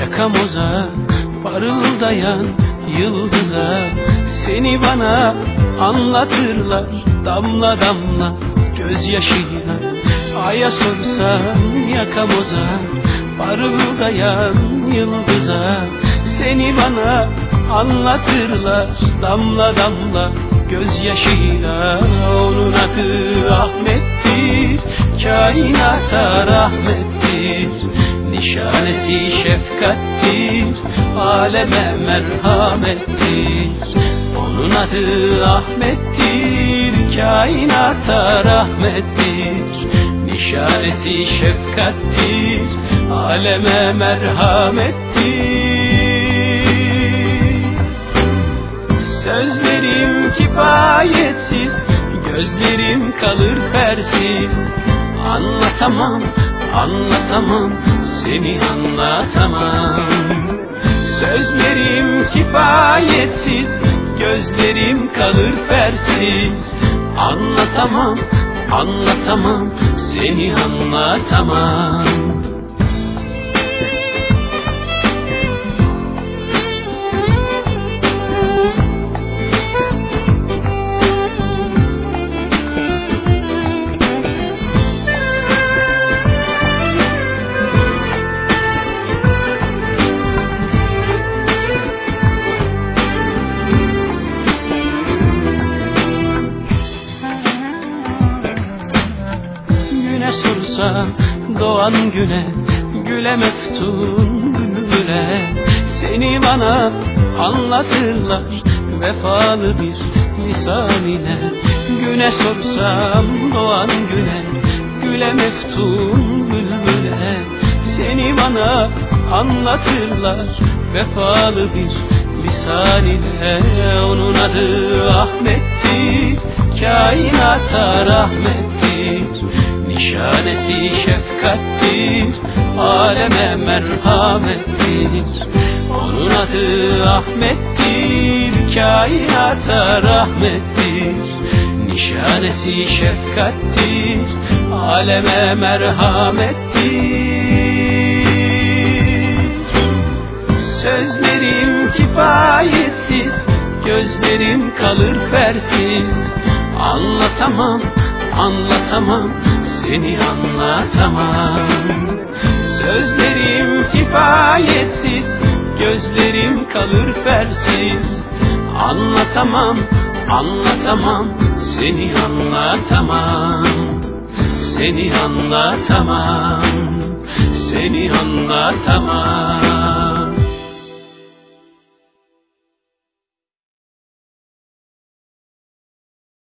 yakamoza parıldayan yıldıza. Seni bana anlatırlar damla damla gözyaşıyla. Aya sorsam yakamoza parıldayan yıldıza. Seni bana anlatırlar damla damla gözyaşıyla. Onun adı Ahmet'tir kainata rahmettir Nişanesi şefkattir aleme merhamettir Onun adı Ahmet'tir kainata rahmettir. Nişanesi şefkattir aleme merhamettir Sözlerim kifayetsiz Gözlerim kalır fersiz Anlatamam, anlatamam Seni anlatamam. Sözlerim kifayetsiz Gözlerim kalır fersiz Anlatamam, anlatamam Seni anlatamam sorsam doğan güne Güle meftun bülbüle Seni bana anlatırlar Vefalı bir lisan ile. Güne sorsam doğan güne Güle meftun bülbüle Seni bana anlatırlar Vefalı bir lisan ile. Onun adı Ahmet'tir Kainata rahmettir Nişanesi şefkattir Aleme merhamettir. Onun adı Ahmet'tir Kainata rahmettir. Nişanesi şefkattir Aleme merhamettir. Sözlerim kifayetsiz Gözlerim kalır fersiz. Anlatamam, anlatamam Seni anlatamam. Sözlerim kifayetsiz Gözlerim kalır fersiz Anlatamam, anlatamam Seni anlatamam. Seni anlatamam Seni anlatamam